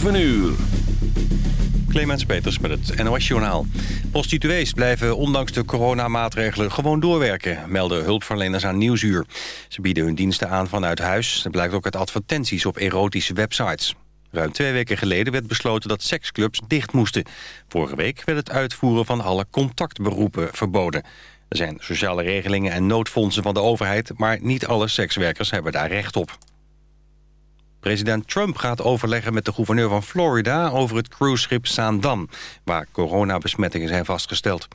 7 uur. Clemens Peters met het NOS-journaal. Prostituees blijven ondanks de coronamaatregelen gewoon doorwerken... melden hulpverleners aan Nieuwsuur. Ze bieden hun diensten aan vanuit huis. Dat blijkt ook uit advertenties op erotische websites. Ruim twee weken geleden werd besloten dat seksclubs dicht moesten. Vorige week werd het uitvoeren van alle contactberoepen verboden. Er zijn sociale regelingen en noodfondsen van de overheid... maar niet alle sekswerkers hebben daar recht op. President Trump gaat overleggen met de gouverneur van Florida... over het cruiseschip Zaandam, waar coronabesmettingen zijn vastgesteld.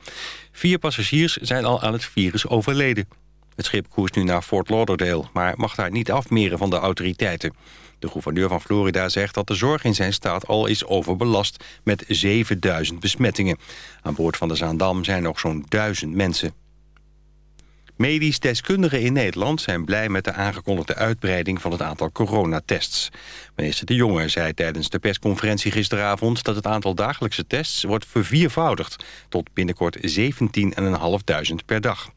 Vier passagiers zijn al aan het virus overleden. Het schip koerst nu naar Fort Lauderdale... maar mag daar niet afmeren van de autoriteiten. De gouverneur van Florida zegt dat de zorg in zijn staat al is overbelast... met 7000 besmettingen. Aan boord van de Zaandam zijn nog zo'n 1000 mensen. Medisch deskundigen in Nederland zijn blij met de aangekondigde uitbreiding van het aantal coronatests. Minister De Jonge zei tijdens de persconferentie gisteravond dat het aantal dagelijkse tests wordt verviervoudigd tot binnenkort 17.500 per dag.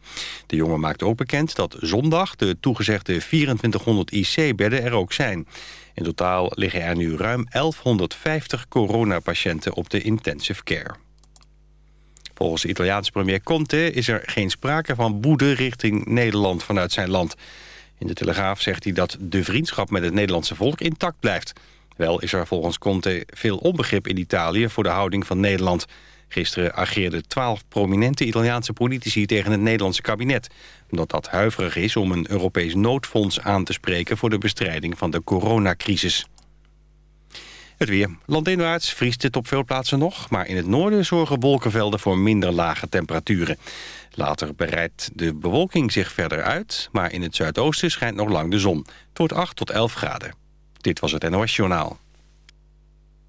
De Jonge maakte ook bekend dat zondag de toegezegde 2400 IC-bedden er ook zijn. In totaal liggen er nu ruim 1150 coronapatiënten op de intensive care. Volgens de Italiaanse premier Conte is er geen sprake van boede richting Nederland vanuit zijn land. In de Telegraaf zegt hij dat de vriendschap met het Nederlandse volk intact blijft. Wel is er volgens Conte veel onbegrip in Italië voor de houding van Nederland. Gisteren ageerden twaalf prominente Italiaanse politici tegen het Nederlandse kabinet. Omdat dat huiverig is om een Europees noodfonds aan te spreken voor de bestrijding van de coronacrisis. Het weer. Landinwaarts vriest het op veel plaatsen nog... maar in het noorden zorgen wolkenvelden voor minder lage temperaturen. Later bereidt de bewolking zich verder uit... maar in het zuidoosten schijnt nog lang de zon. Tot 8 tot 11 graden. Dit was het NOS Journaal.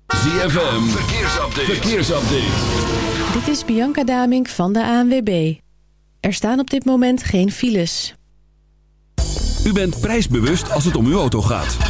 ZFM, verkeersupdate. verkeersupdate. Dit is Bianca Damink van de ANWB. Er staan op dit moment geen files. U bent prijsbewust als het om uw auto gaat.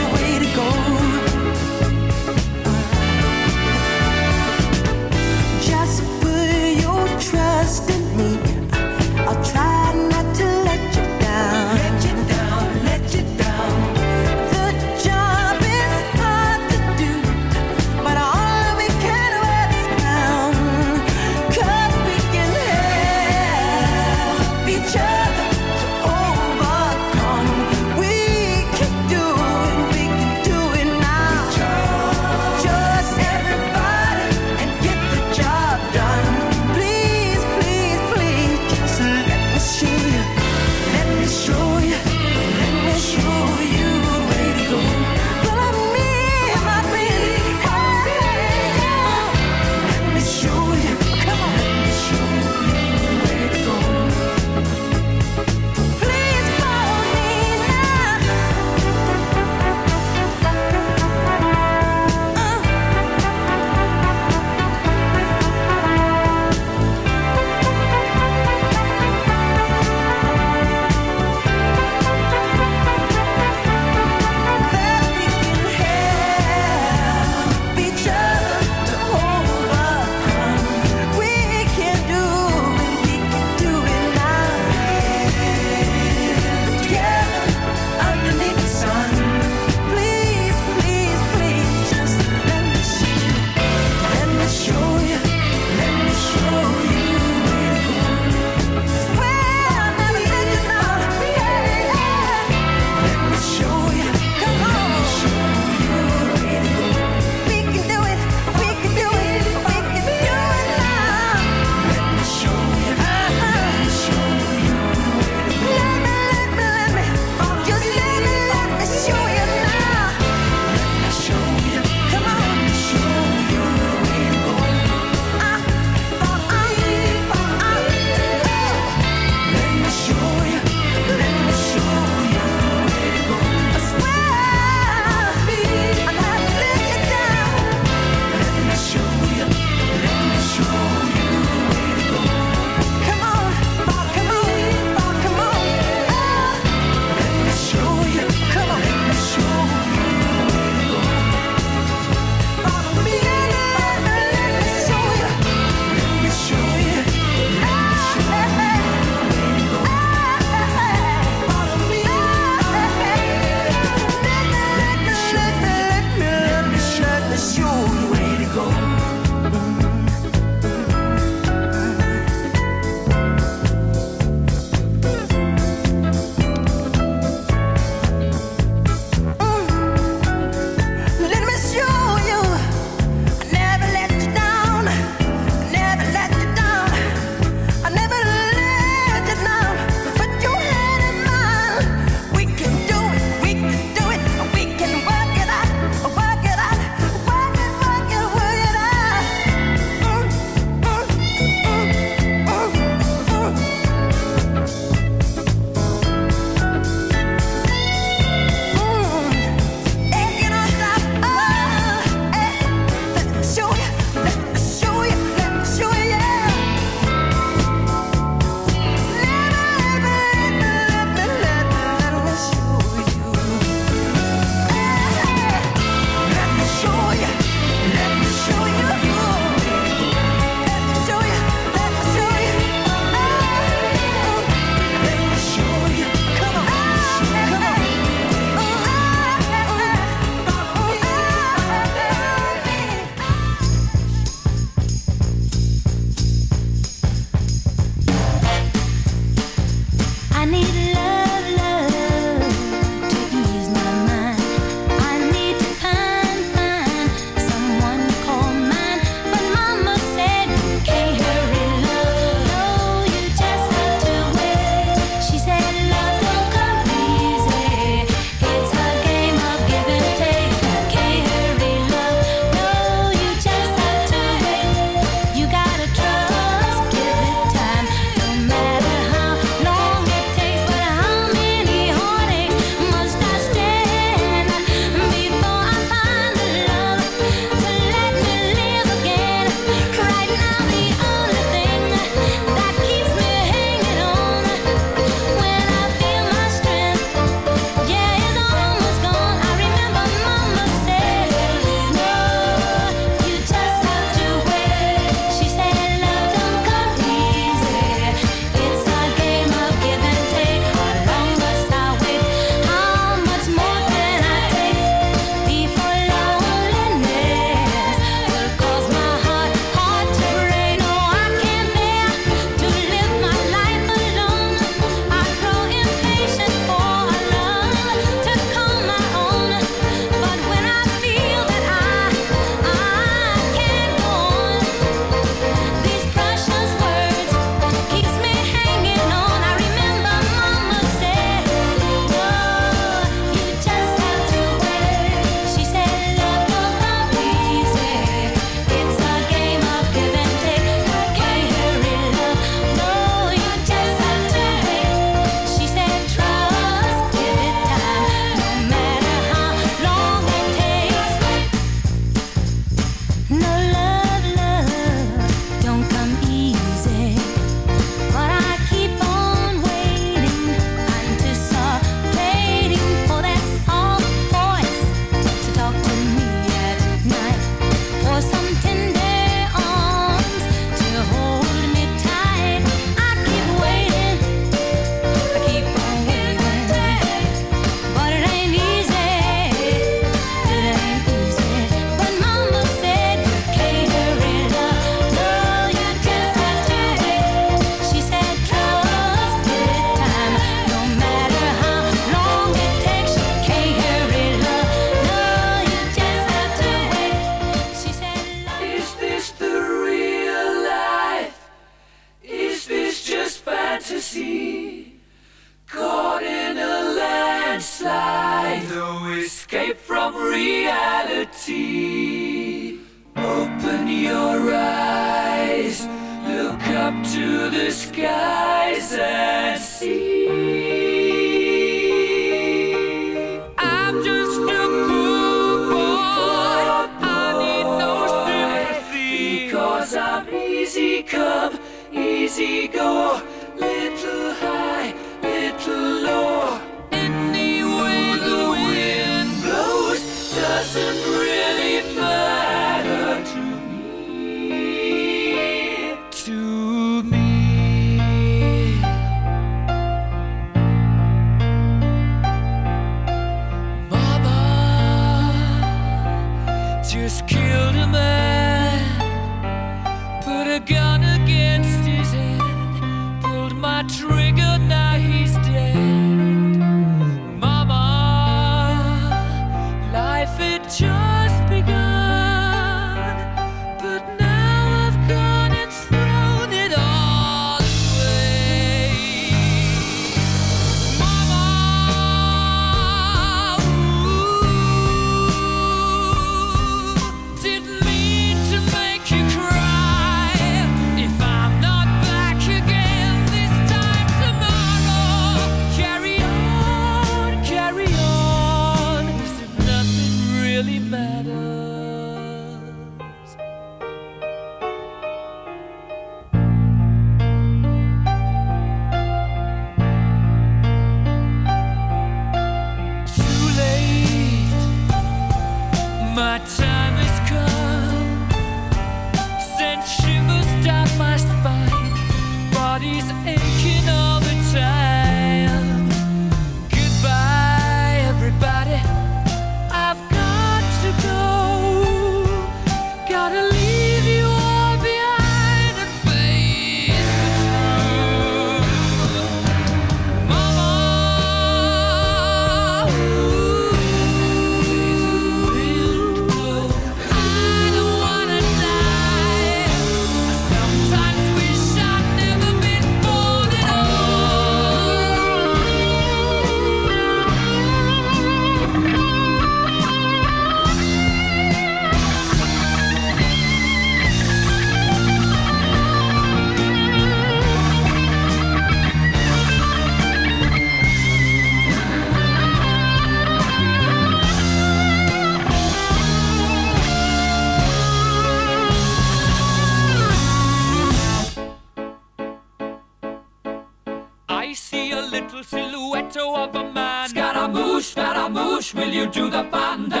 will you do the fun?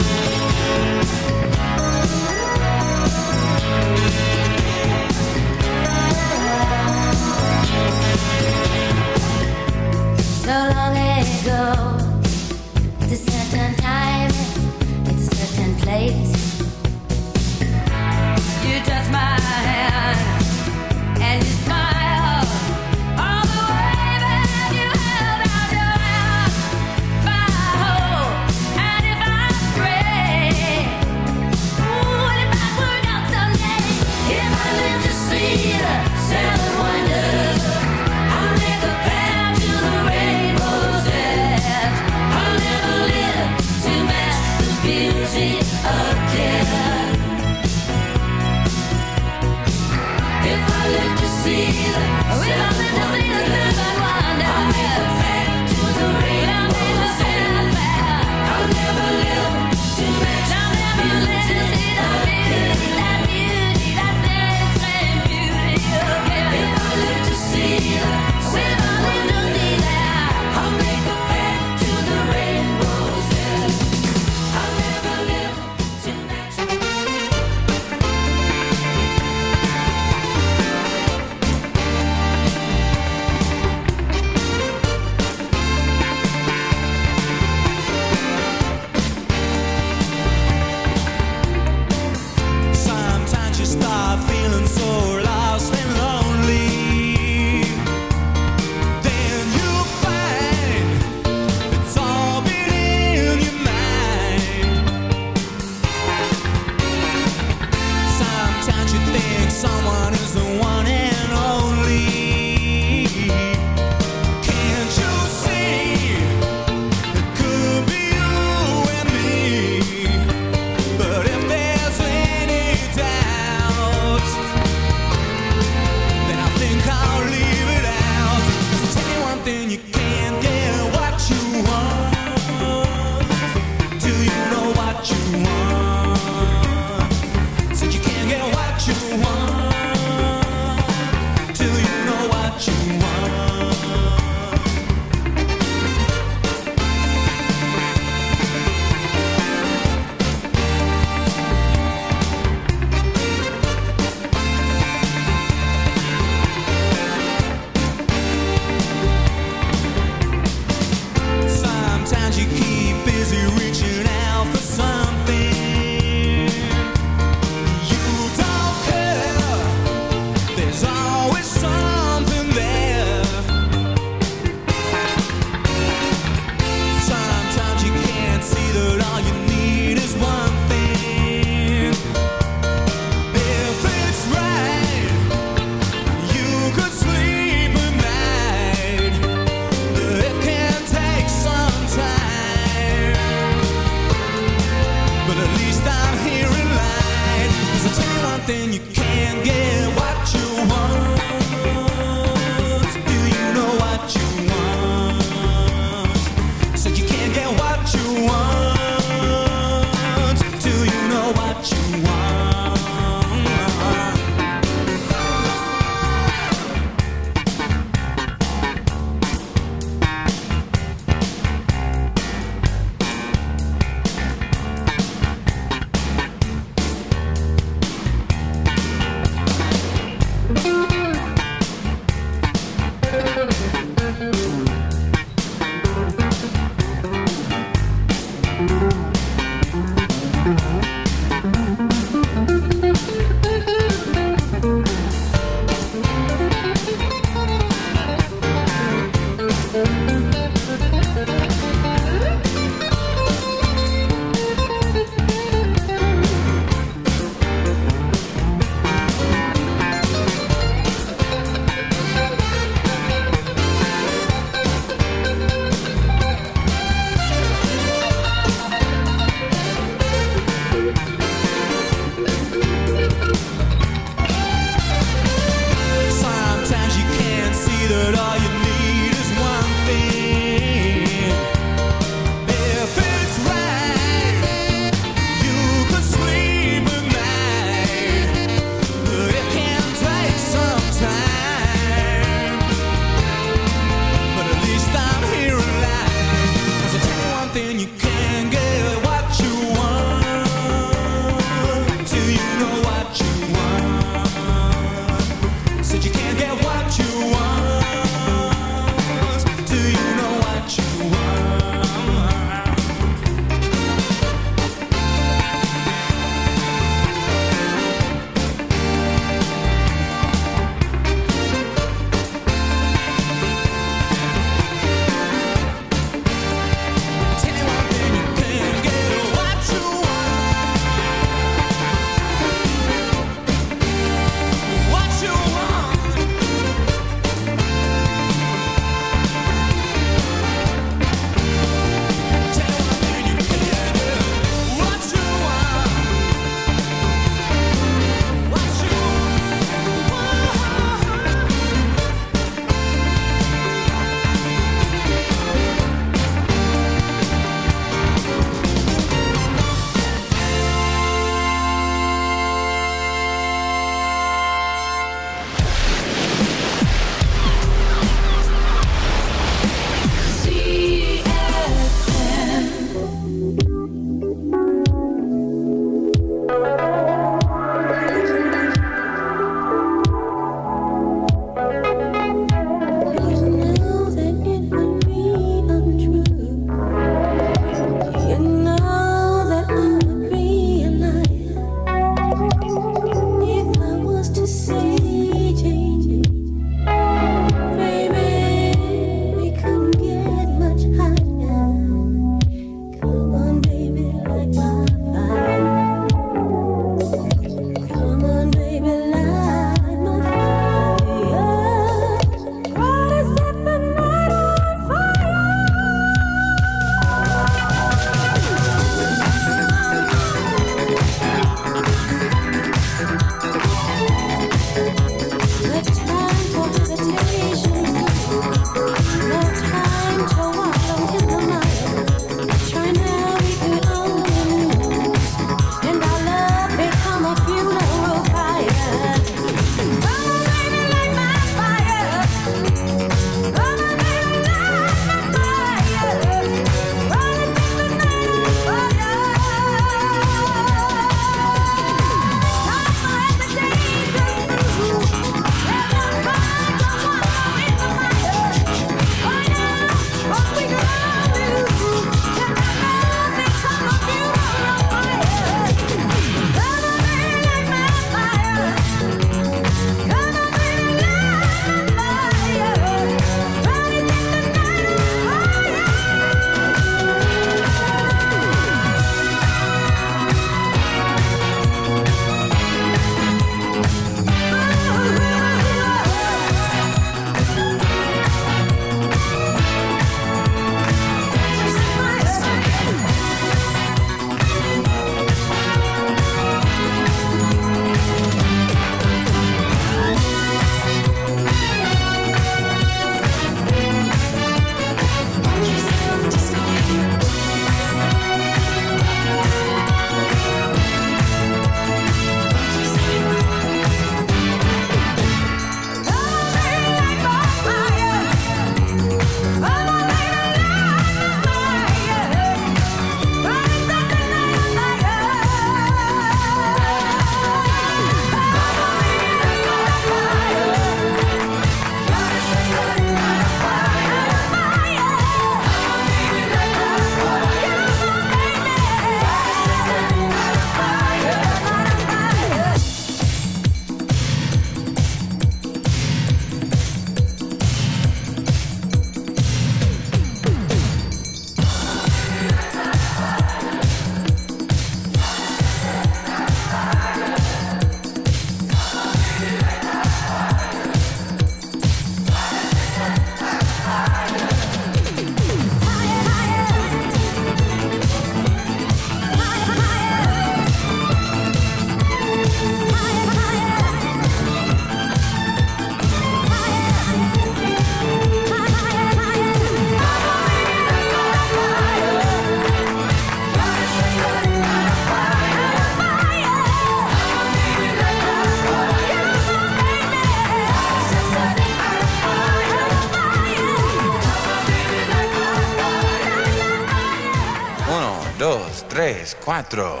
Cuatro.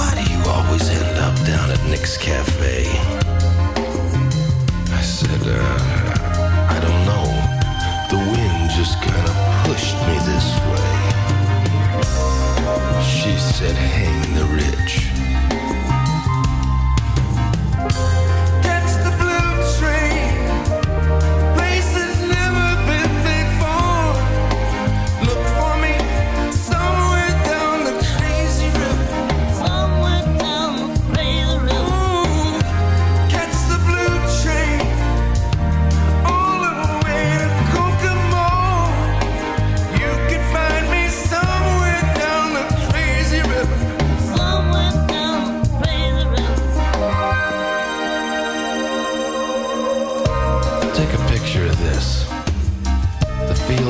Why do you always end up down at Nick's Cafe? I said, uh, I don't know. The wind just kind of pushed me this way. She said, Hang the rich. Catch the blue train.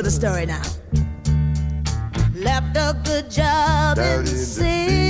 to the story now. Left a good job Down in the city.